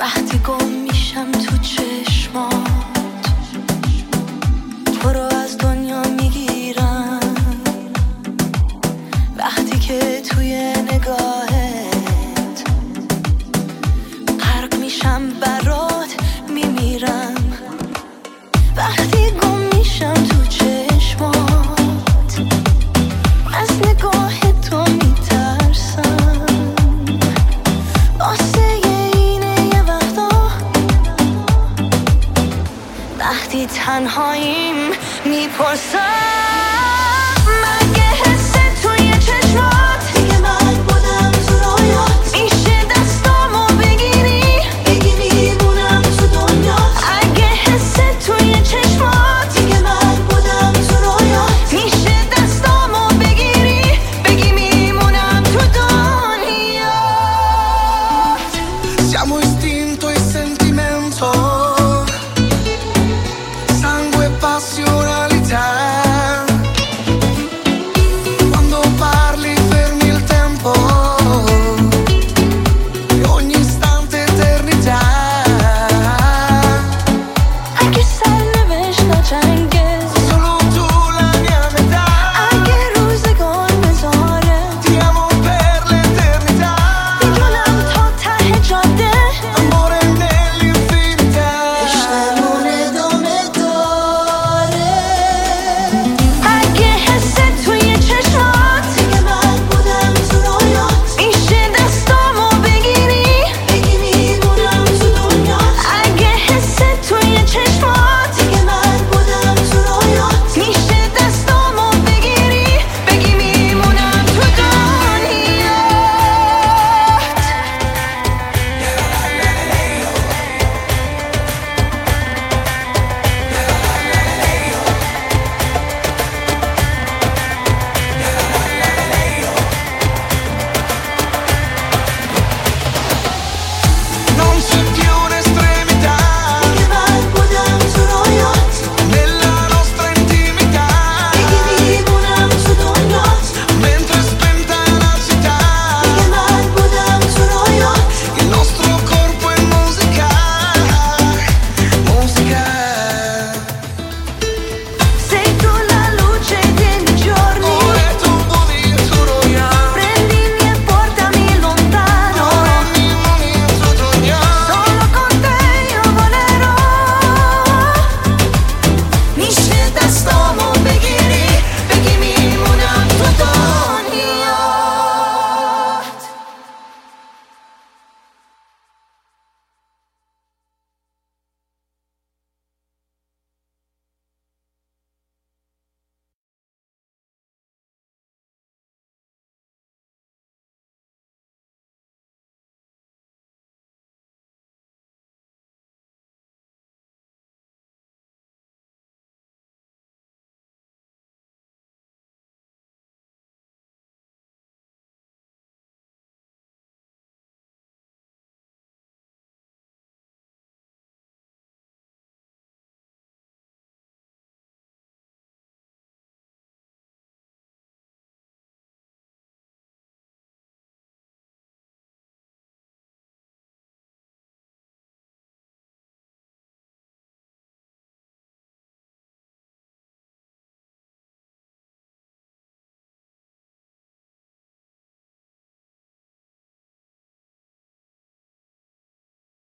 وقتی گم میشم تو چشمات تو رو تنهاییم می‌پرسم. مگه حس توی چشمات دیگه من بودم تو رویات میشه دستامو بگیری؟ بگی میمونم تو دنیات. اگه حس توی چشمات دیگه من بودم تو رویات میشه دستامو بگیری؟ بگی میمونم تو دنیات. Siamo istinto e